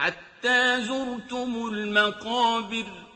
حَتَّىٰ زُرْتُمُ الْمَقَابِرَ